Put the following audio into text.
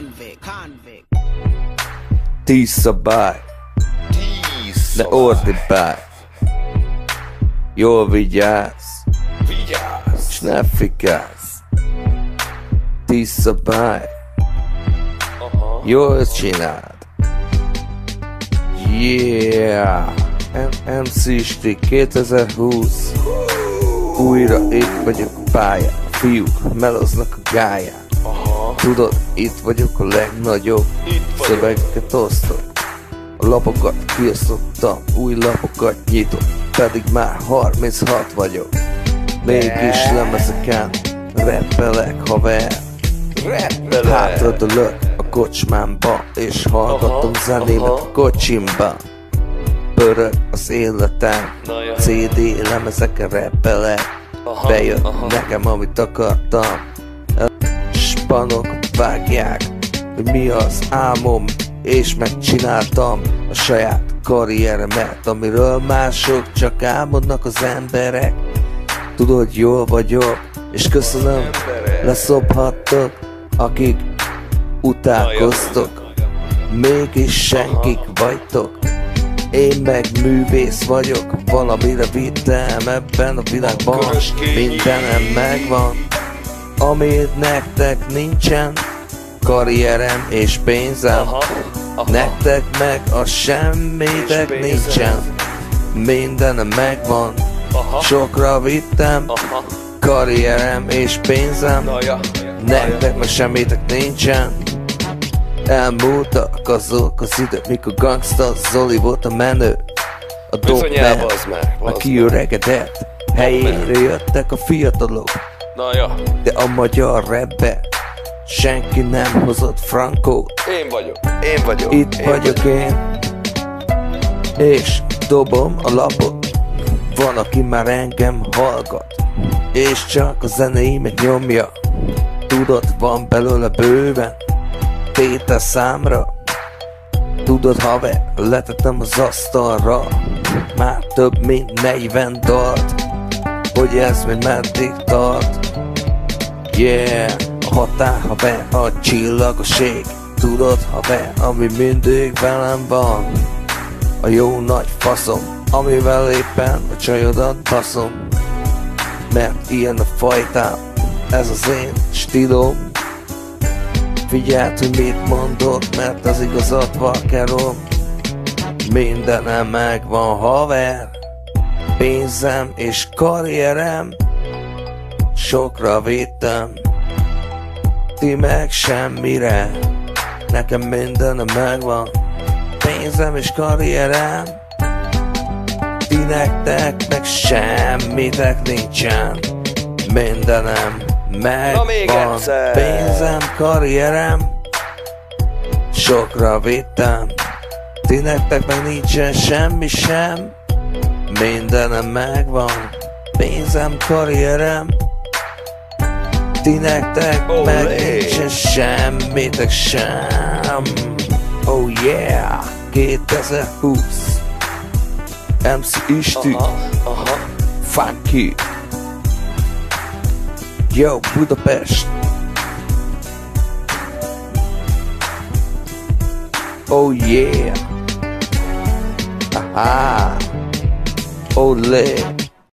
convict, convict. Tíz szabály, Tíz ne ordibálj. Jól vigyázz, Vigyázz! s ne fikázz. Tíz szabály, Aha. jól csináld. Yeah! MC Sti 2020 Újra itt vagyok pályán Fiúk meloznak a gályán Aha. Tudod, itt vagyok a legnagyobb Itt. Szövegeket osztok A lapokat kiosztottam Új lapokat nyitok Pedig már 36 vagyok Mégis lemezeken Rappelek haver Rappele. Hátradőlök a kocsmámba És hallgatom Aha, zenémet aha. a kocsimba Pörög az életem. CD lemezeken rappelek Bejött aha. nekem amit akartam Spanok vágják Hogy mi az álmom És megcsináltam a saját karrieremet Amiről mások csak álmodnak az emberek Tudod jól vagyok És köszönöm. Leszophattok Akik utálkoztok Mégis senkik vagytok Én meg művész vagyok Valamire vittem ebben a világban. Mindenem megvan Amit nektek nincsen Karrierem és pénzem Aha. Aha. Nektek meg a semmitek nincsen Mindenem megvan Aha. Sokra vittem Aha. Karrierem és pénzem Na ja. Nektek meg semmitek nincsen Elmúltak azok az idők Mikor gangsta Zoli volt a menő A az Aki öregedett Helyére jöttek a fiatalok Na ja. De a magyar rapbe Senki nem hozott frankót Én vagyok. Én vagyok. Itt én vagyok én. És dobom a lapot. Van, aki már engem hallgat. És csak a zenéimet nyomja. Tudod, van belőle bőven Tétel számra. Tudod, haver, letettem az asztalra. Már több mint 40 dalt. Hogy ez még meddig tart Yeah, a határ, haver, a csillagoség Tudod, haver, ami mindig velem van. A jó nagy faszom Amivel éppen a csajodat baszom. Mert ilyen a fajtám Ez az én stílom. Figyeld, hogy mit mondok Mert az igazat vakerom. Mindenem megvan, haver. Pénzem és karrierem Sokra vittem. Ti meg semmire. Nekem mindenem megvan. Pénzem és karrierem. Ti nektek meg semmitek nincsen. Mindenem megvan. Pénzem, karrierem. Sokra vittem. Ti nektek meg nincsen semmi sem. Mindenem megvan. Pénzem, karrierem Ti nektek Olé. meg nincsen semmitek sem. Oh yeah. 2020 MC Isti. Aha. Aha. Funky Yo Budapest. Oh yeah. Aha. Olé